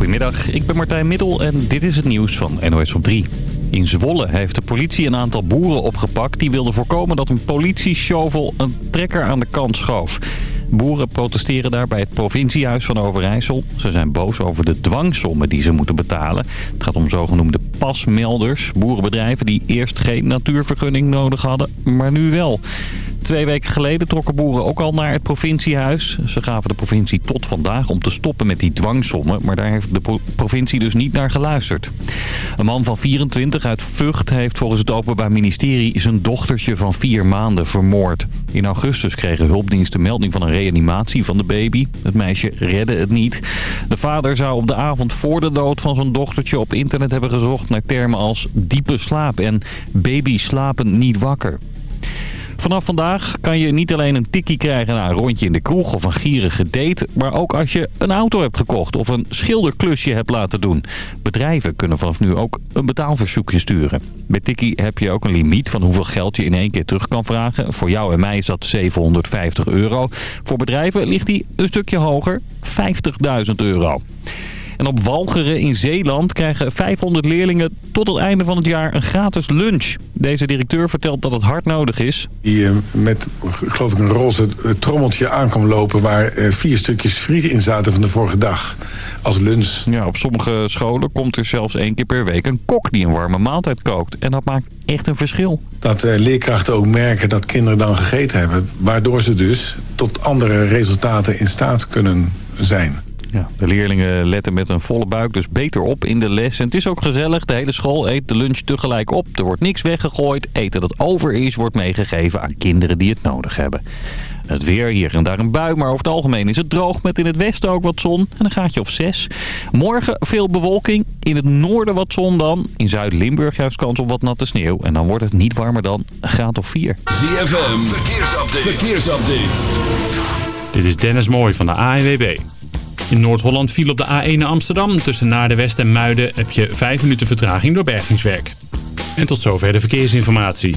Goedemiddag, ik ben Martijn Middel en dit is het nieuws van NOS op 3. In Zwolle heeft de politie een aantal boeren opgepakt... die wilden voorkomen dat een politieshovel een trekker aan de kant schoof. Boeren protesteren daar bij het provinciehuis van Overijssel. Ze zijn boos over de dwangsommen die ze moeten betalen. Het gaat om zogenoemde pasmelders. Boerenbedrijven die eerst geen natuurvergunning nodig hadden, maar nu wel. Twee weken geleden trokken boeren ook al naar het provinciehuis. Ze gaven de provincie tot vandaag om te stoppen met die dwangsommen. Maar daar heeft de provincie dus niet naar geluisterd. Een man van 24 uit Vught heeft volgens het Openbaar Ministerie zijn dochtertje van vier maanden vermoord. In augustus kregen hulpdiensten melding van een reanimatie van de baby. Het meisje redde het niet. De vader zou op de avond voor de dood van zijn dochtertje op internet hebben gezocht naar termen als diepe slaap en baby slapen niet wakker. Vanaf vandaag kan je niet alleen een tikkie krijgen na een rondje in de kroeg of een gierige date... maar ook als je een auto hebt gekocht of een schilderklusje hebt laten doen. Bedrijven kunnen vanaf nu ook een betaalverzoekje sturen. Bij tikkie heb je ook een limiet van hoeveel geld je in één keer terug kan vragen. Voor jou en mij is dat 750 euro. Voor bedrijven ligt die een stukje hoger, 50.000 euro. En op Walcheren in Zeeland krijgen 500 leerlingen tot het einde van het jaar een gratis lunch. Deze directeur vertelt dat het hard nodig is. Die uh, met, geloof ik, een roze eh, trommeltje aankwam lopen... waar uh, vier stukjes friet in zaten van de vorige dag als lunch. Ja, op sommige scholen komt er zelfs één keer per week een kok die een warme maaltijd kookt. En dat maakt echt een verschil. Dat leerkrachten ook merken dat kinderen dan gegeten hebben... waardoor ze dus tot andere resultaten in staat kunnen zijn. Ja, de leerlingen letten met een volle buik dus beter op in de les. En het is ook gezellig. De hele school eet de lunch tegelijk op. Er wordt niks weggegooid. Eten dat over is wordt meegegeven aan kinderen die het nodig hebben. Het weer, hier en daar een bui, maar over het algemeen is het droog met in het westen ook wat zon en een gaatje of zes. Morgen veel bewolking, in het noorden wat zon dan. In Zuid-Limburg juist kans op wat natte sneeuw en dan wordt het niet warmer dan een graad of vier. ZFM, verkeersupdate. verkeersupdate. Dit is Dennis Mooij van de ANWB. In Noord-Holland viel op de A1 naar Amsterdam. Tussen Naarden West en Muiden heb je 5 minuten vertraging door bergingswerk. En tot zover de verkeersinformatie.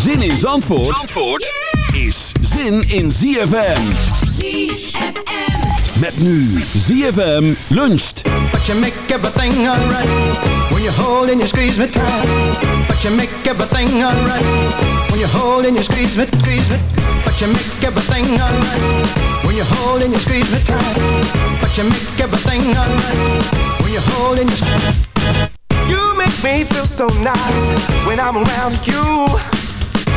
Zin in Zandvoort, Zandvoort is zin in ZFM. ZFM. Met nu ZFM luncht. But you make everything alright when you hold and you squeeze me tight. But you make everything alright when you hold and you squeeze me, squeeze me. But you make everything alright when you hold and you squeeze me tight. But you make everything alright when you hold and you squeeze. You make me feel so nice when I'm around you.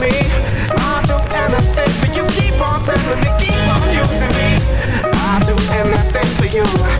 I do anything for you. Keep on telling me, keep on using me. I'll do anything for you.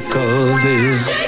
music of this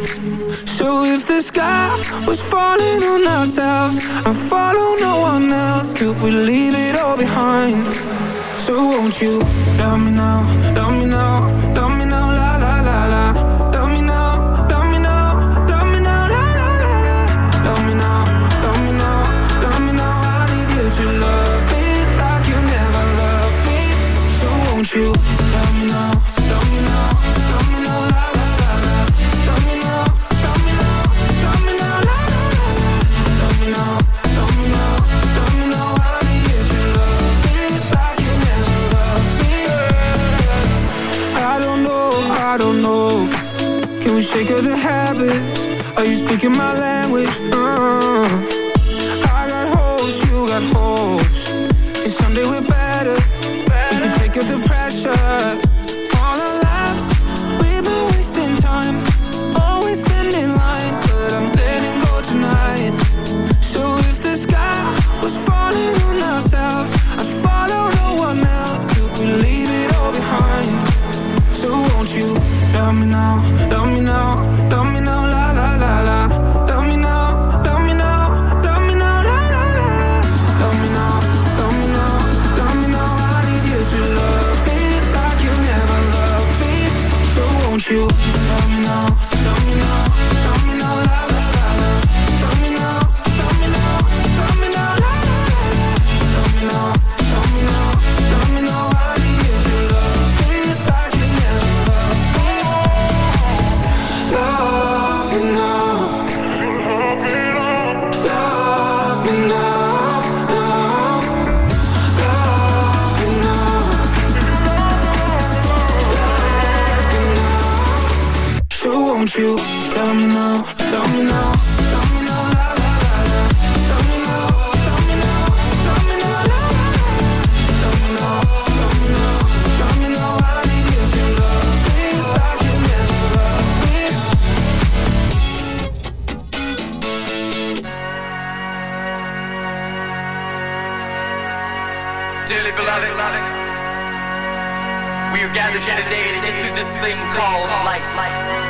So if the sky was falling on ourselves and follow no one else, could we leave it all behind? So won't you love me now, love me now, love me now, la la la la. Love me now, love me now, love me now, la la la la. Love me now, love me now, love me now. I need you to love me like you never loved me. So won't you shake of the habits? Are you speaking my language? Uh, I won't you love me now, love me now, me now, me now, me now, me now, me now, me now, me now. Me me. Dearly beloved, we are gathered here today to get through this thing called life.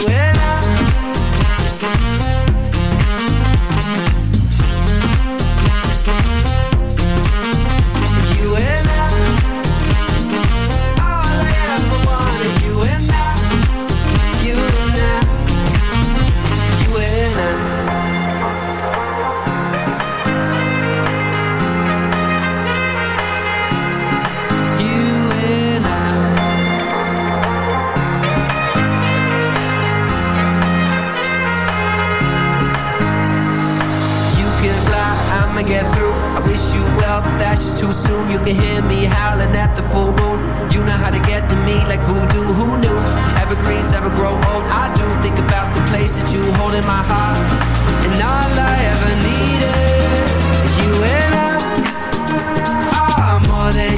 everywhere too soon. You can hear me howling at the full moon. You know how to get to me like voodoo. Who knew? Evergreens ever grow old. I do think about the place that you hold in my heart, and all I ever needed, you and I are more than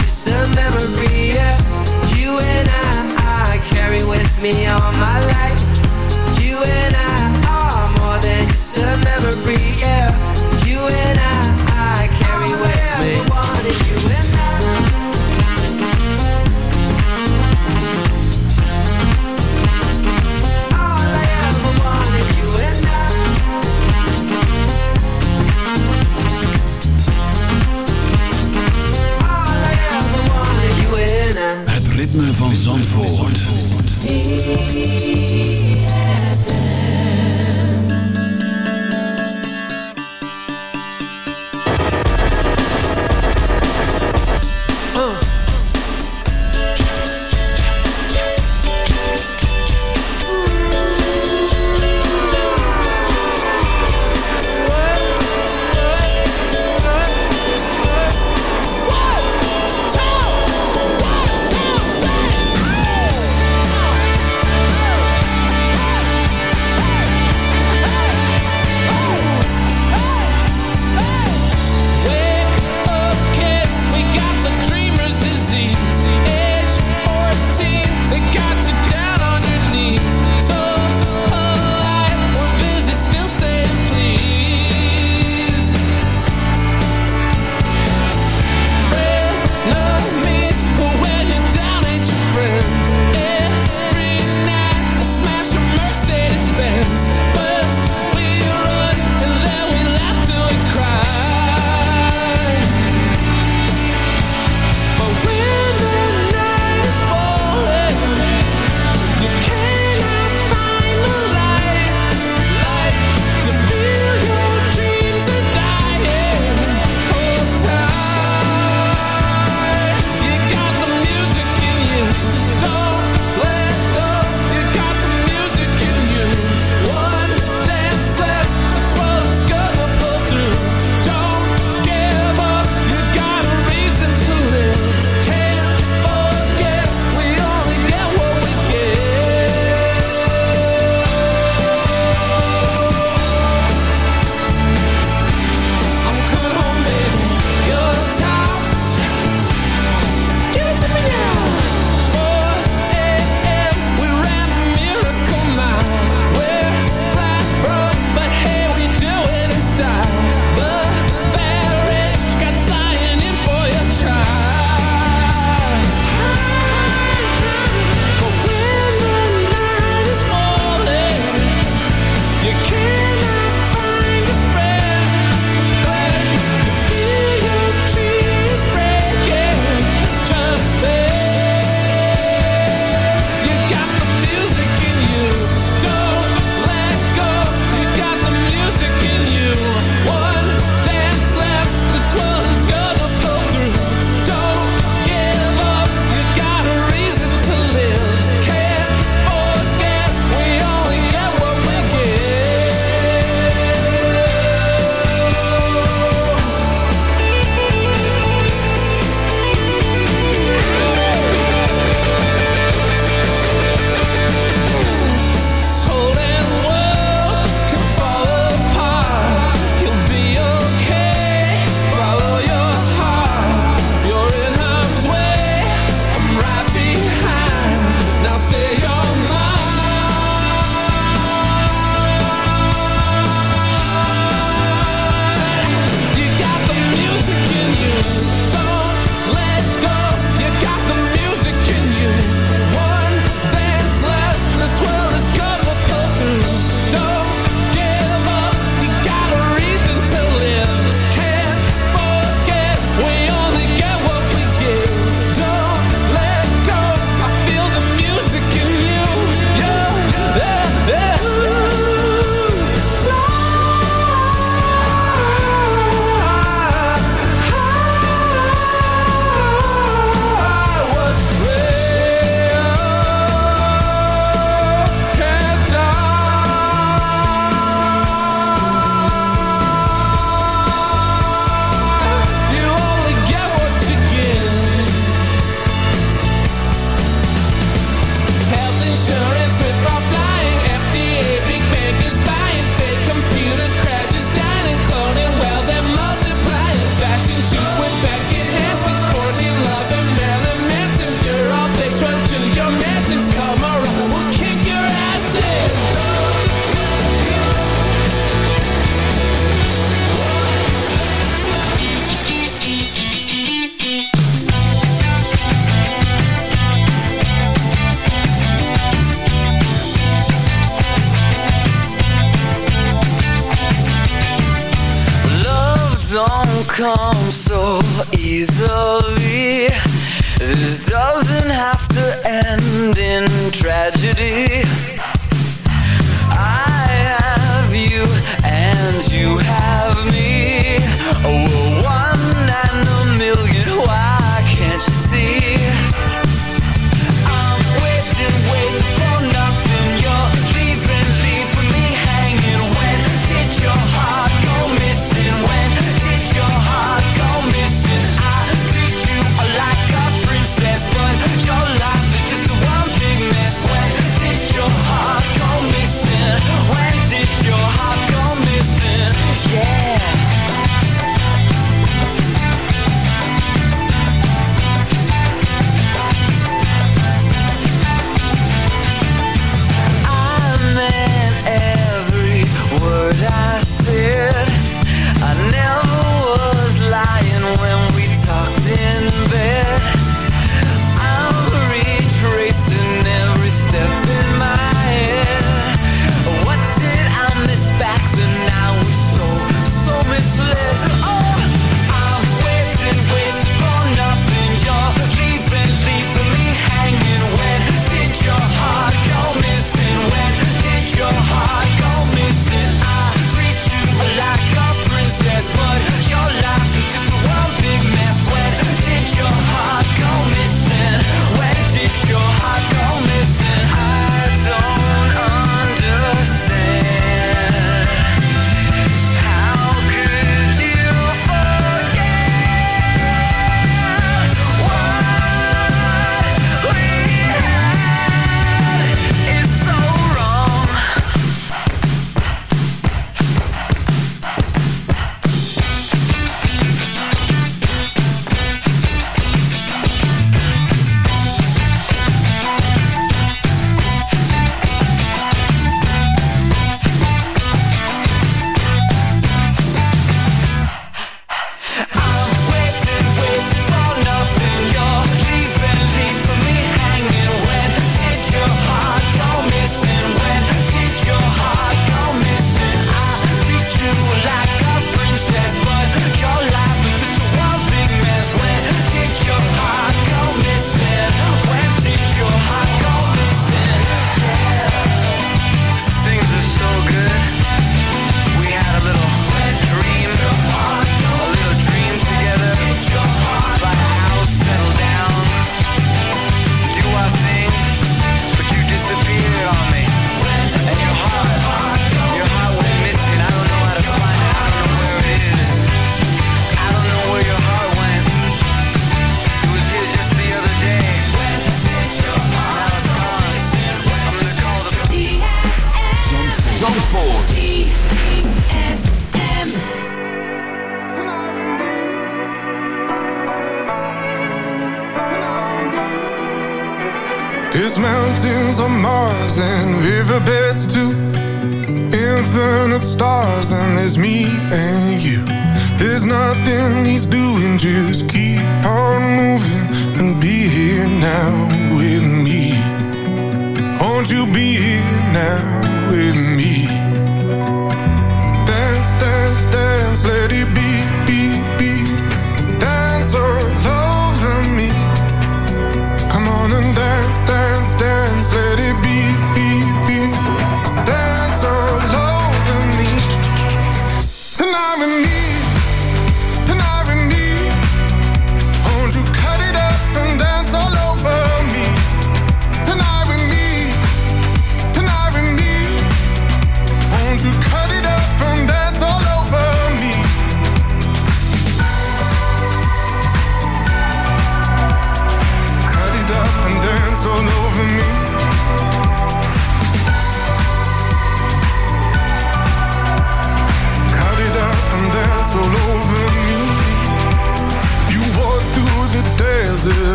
Tonight with